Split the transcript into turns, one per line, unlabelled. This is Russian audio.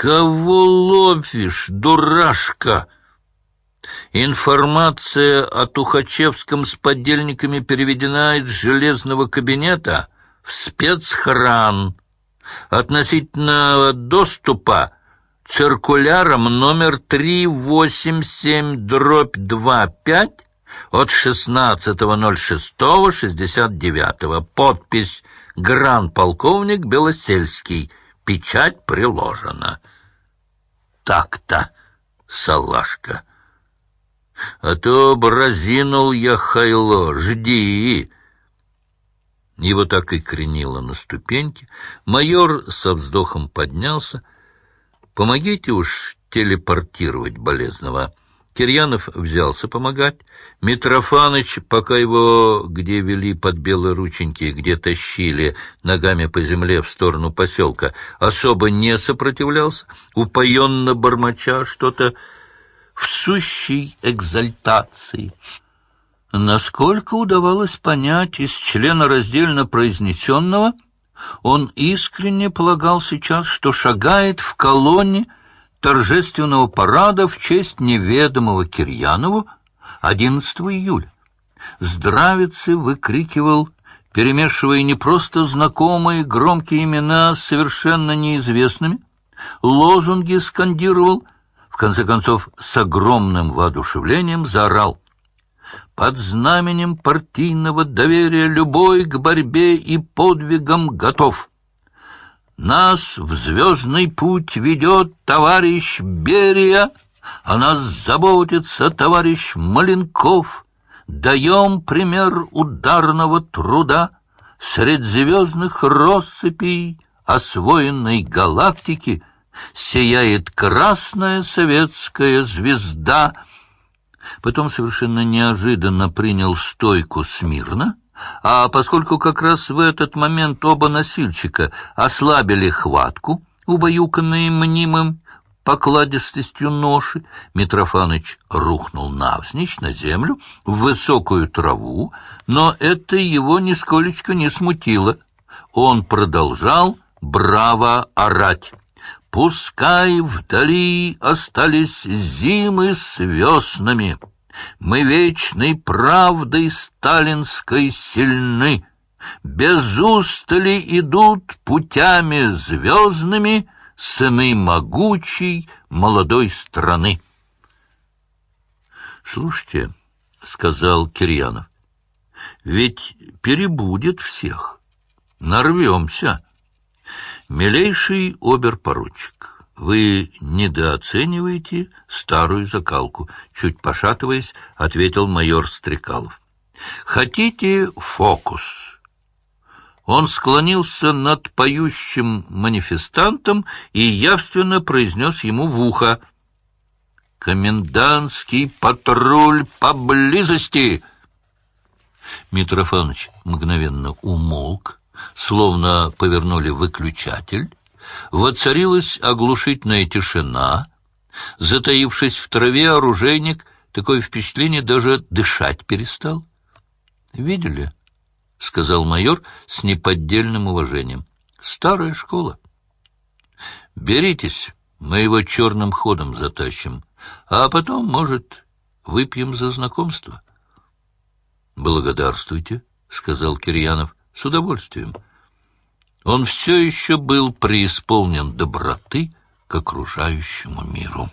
«Кого ловишь, дурашка?» Информация о Тухачевском с подельниками переведена из железного кабинета в спецхран. Относительно доступа циркуляром номер 387-25 от 16.06.69. Подпись «Гран-полковник Белосельский». Печать приложена. Так-то, салашка. А то бразинул я хайло, жди. Его так и кренило на ступеньки. Майор со вздохом поднялся. «Помогите уж телепортировать болезного». Кирьянов взялся помогать. Митрофаныч, пока его где вели под белые рученьки, где тащили ногами по земле в сторону поселка, особо не сопротивлялся, упоенно бормоча что-то в сущей экзальтации. Насколько удавалось понять из члена раздельно произнесенного, он искренне полагал сейчас, что шагает в колонне торжественного парада в честь неведомого Кирьянову 11 июля. Здравицы выкрикивал, перемешивая не просто знакомые громкие имена с совершенно неизвестными, лозунги скандировал — в конце концов, с огромным воодушевлением заорал. «Под знаменем партийного доверия любой к борьбе и подвигам готов!» Нас в звездный путь ведет товарищ Берия, О нас заботится товарищ Маленков. Даем пример ударного труда Средь звездных россыпей Освоенной галактики сияет красная советская звезда. Потом совершенно неожиданно принял стойку смирно, а поскольку как раз в этот момент оба носильщика ослабили хватку, убаюканные мнимым покладистостью ноши, Митрофаныч рухнул навзничь на землю в высокую траву, но это его нисколечко не смутило. Он продолжал браво орать. Пускай вдали остались зимы с веснами, Мы вечной правдой сталинской сильны, Без устали идут путями звездными Сыны могучей молодой страны. «Слушайте», — сказал Кирьянов, — «ведь перебудет всех, нарвемся». «Милейший оберпоручик, вы недооцениваете старую закалку», — чуть пошатываясь, ответил майор Стрекалов. «Хотите фокус?» Он склонился над поющим манифестантом и явственно произнес ему в ухо. «Комендантский патруль поблизости!» Митрофанович мгновенно умолк, словно повернули выключатель, воцарилась оглушительная тишина. Затаившись в траве, оружейник, такое впечатление, даже дышать перестал. «Видели?» — сказал майор с неподдельным уважением. «Старая школа. Беритесь, мы его черным ходом затащим, а потом, может, выпьем за знакомство». «Благодарствуйте», — сказал Кирьянов. С удовольствием. Он все еще был преисполнен доброты к окружающему миру.